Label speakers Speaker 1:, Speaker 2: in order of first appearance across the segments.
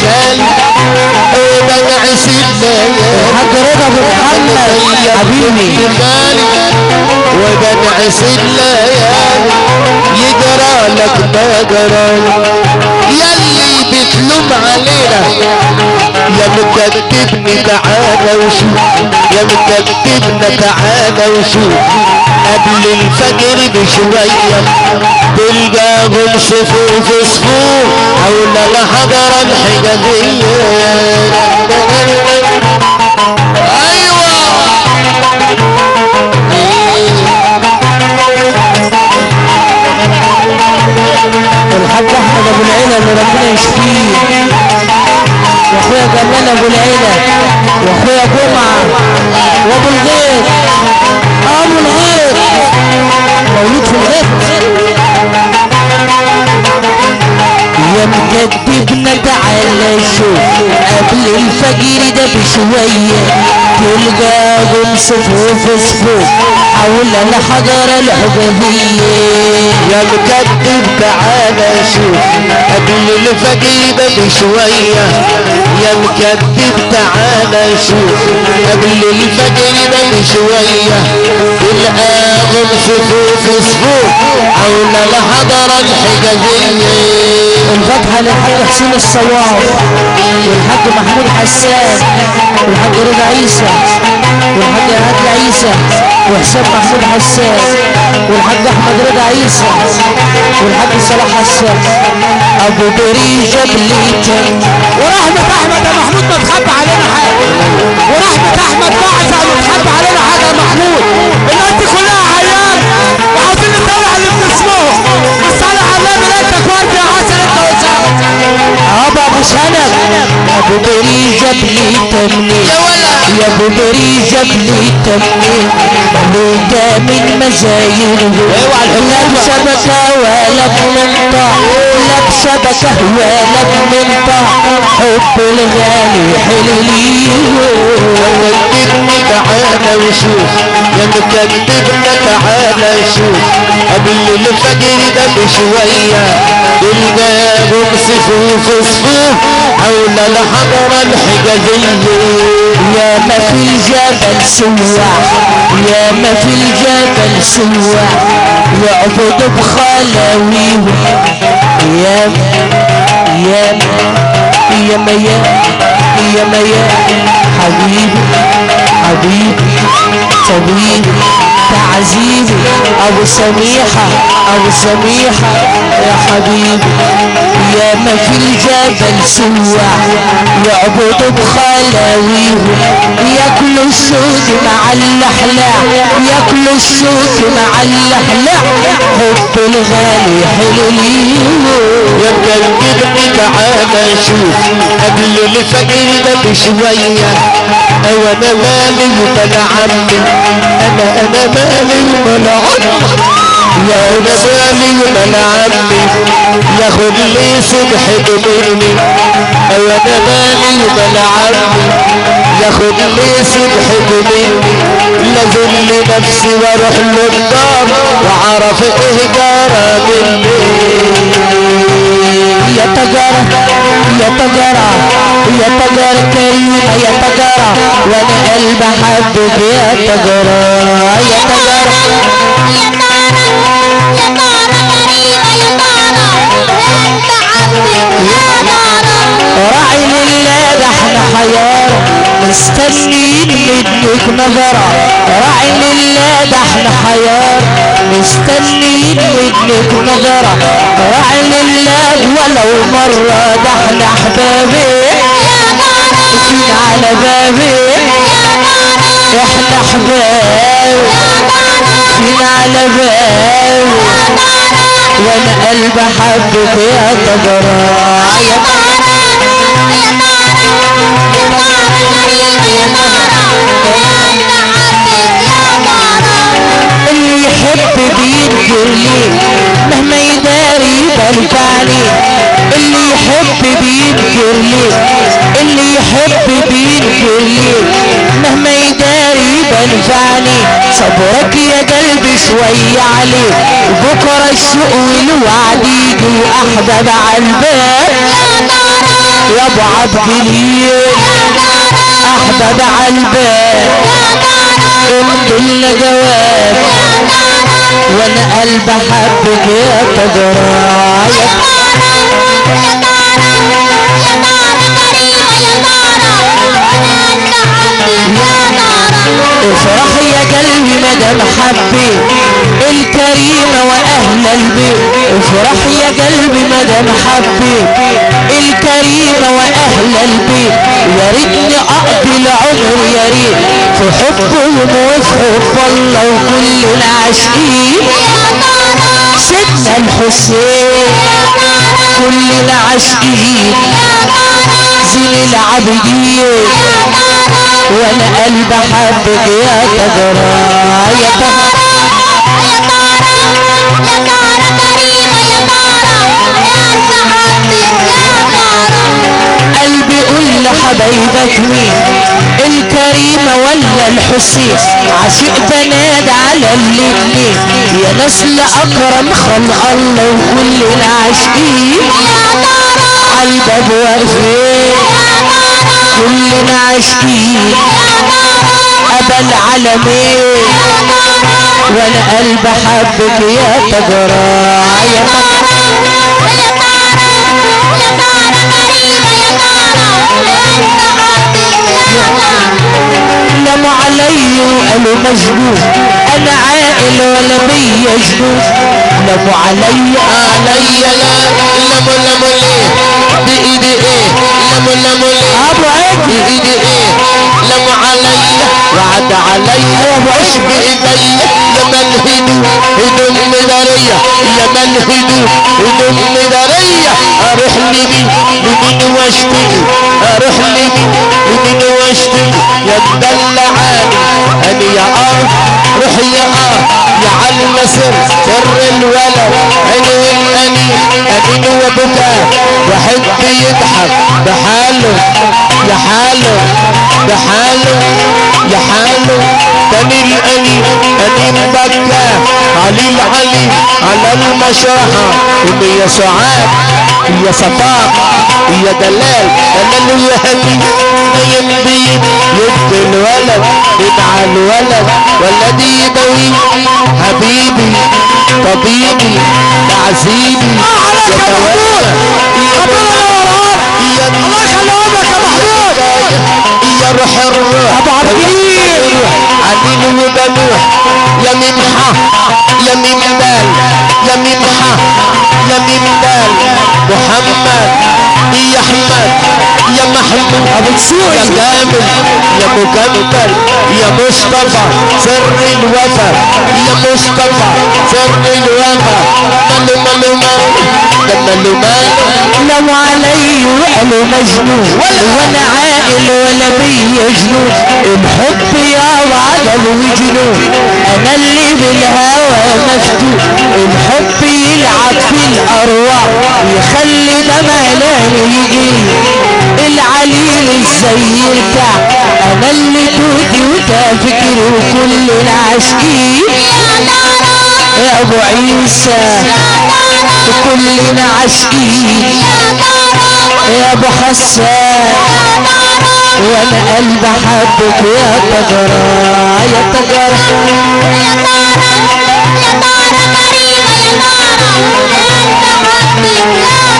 Speaker 1: خالي وبنعس الليالي
Speaker 2: الحاج رضا ابو محمد حبيبي
Speaker 1: لك ما جرى يلي بتلوم يا مكتبني تعالى وشوف يا مكتبنا تعالى وشوف. قبل الفجر بشوية تلقاهم صفوف صفوف حول الحضرة الحجازية
Speaker 2: بشوية تلقاهم صفوف صفوف حول الحضرة العبودية
Speaker 1: يا مكذب تعالى شوف قبل الفجر ده بشوية. يا مكذب تعالى شوف قبل الفجر ده بشوية. تلقاهم صفوف صفوف حول الحضرة الحجازية
Speaker 2: الفتحة للحاج حسين الصواب؟ والحاج محمود حسان والحاج رضا عيسى والحاج هادي عيسى وحسام محمود حسان والحاج أحمد رضا عيسى والحاج صلاح حسان. أبو بريجة بليتن ورحمة أحمد محمود يا أبو بريجة بليتن لوجا من مزاينه. لا بشبكة ولا بمنطع لا بشبكة ولا بمنطع حب الغالي
Speaker 1: تعالى وشوف. يا مكذبنا تعالى ده بشوية تلقاهم صفوف صفوف حول الحضرة الحجازية
Speaker 2: يا ما في الجبل سواح يا ما في الجبل سواح يعبد بخلاويه يا يا يا ما يا يا ما يا. حبيبي حبيبي طبيبي. تعذيبي أبو سميحة أبو سميحة يا حبيبي. يا ما في الجبل سواح يعبدوا بخلاويهم ياكلوا السود مع اللحلاح ياكلوا السود مع اللحلاح حب الغالي حلو ليهم
Speaker 1: يا مكذبني تعالى شوف. قبل الفجر ده بشوية. أو أنا مالي وبلا عمي أنا أنا مالي وبلا عمي يا مالي وبلا عمي ياخد لي سبح مني أو أنا مالي وبلا عمي ياخد لي سبح مني لازم لنفسي وأروح له الدار وعرف إيه جرى مني.
Speaker 2: يا تجارة يا تجارة يا تجارة كريمة يا تجارة وأنا قلبي حبك يا تجارة يا تجارة نظرة راعي لله ده إحنا حيارة مستنيين منك نظرة. راعي لله ولو مرة ده إحنا أحبابي. فين على بابي. إحنا أحباب. فين على بابي وأنا قلبي حبك يا تجرى. يا اللي عليه صبرك يا قلبي شوي عليه بكرة الشوق والوعد يجي واحباب على الباب يا أبو عبد اليل احبب عالباب لنا جواب وأنا قلب حبك يا تجرايا قلبي مدام حبيت الكريمة وأهل البيت. افرح يا قلبي مدام حبيت الكريمة وأهل البيت. يا ريتني اقضي العمر يا ريت في حبهم وفي حب الله وكل العاشقين. سيدنا الحسين كل العاشقين. زين العابدين. وأنا قلب حبك يا تجرى يا تجرى قلبي قول لحبايبك مين الكريمة ولا الحسين. عاشق بناد على الاتنين يا نسل أكرم خلق الله وكل العاشقين عالباب واقفين كلنا عاشقين أبا العالمين وأنا قلب حبك يا تجرى. يا لموا علي وقالوا مجنون. أنا عاقل ولا بيا جنون لموا علي
Speaker 1: علي لا لمو لمو ليه بإيدي إيه؟ لمو لمو ليه
Speaker 2: أبو عيد.
Speaker 1: بإيدي إيه؟ لمو علي. وعد علي. وعش بايدي يا من هدوء هدوء مدارية يا من هدوء هدوء مدارية أروح لمين لمين واشتكي أروح لمين لمين واشتكي يا مدلعاني اني يا آه روح يا آه يا علم سر الولد عينين اني انين وبكاء وحب يضحك بحاله يا حاله بحاله يا حاله تاني الاني انين بكى علي العلي على المشرحة ام يا سعاد يا صفاء يا دلال أنا اللي يهدي ينبي يد الولد يدعى الولد والذي يدوي حبيبي طبيبي تعزيبي يتولى يا الله يخليك يا محمود يا روح الروح
Speaker 2: ابو عبدين
Speaker 1: عليل وبنوح يا ممحة يا ممدال يا ممحة
Speaker 2: ابو تسوق
Speaker 1: يا كامل يا مكمل يا مصطفى سر الوفا يا مصطفى سر الوفا ملو ملو ملو ملو ملو
Speaker 2: لو علي وقالوا مجنون وأنا عاقل ولا بيا جنون الحب يا عدل وجنون أنا اللي بالهوى مفتون الحب يلعب في الارواح يخلي ده ملان يرتاح أنا اللي تودي وتفكر وكل العاشقين يا أبو عيسى كلنا عاشقين يا أبو حسان وأنا قلب حبك يا تجرى يا تجرى يا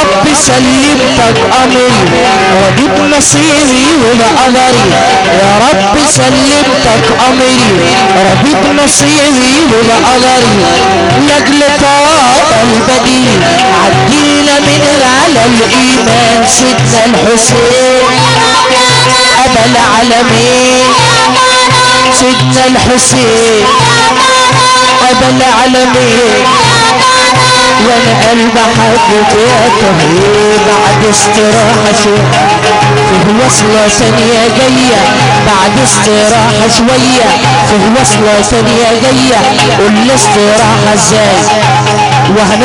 Speaker 2: رب سلمتك امري رضيت نصيبي وبقدري يا رب سلمتك امري رضيت نصيبي وبقدري لاجل طاقة البديل. عدينا من على الإيمان. سيدنا الحسين. ابا العالمين. سيدنا الحسين. ابا العالمين. وأنا قلب حبك طهير بعد استراحة شوية. فيه وصلة ثانية جاية. بعد استراحة شوية. فيه وصلة ثانية جاية قول استراحة إزاي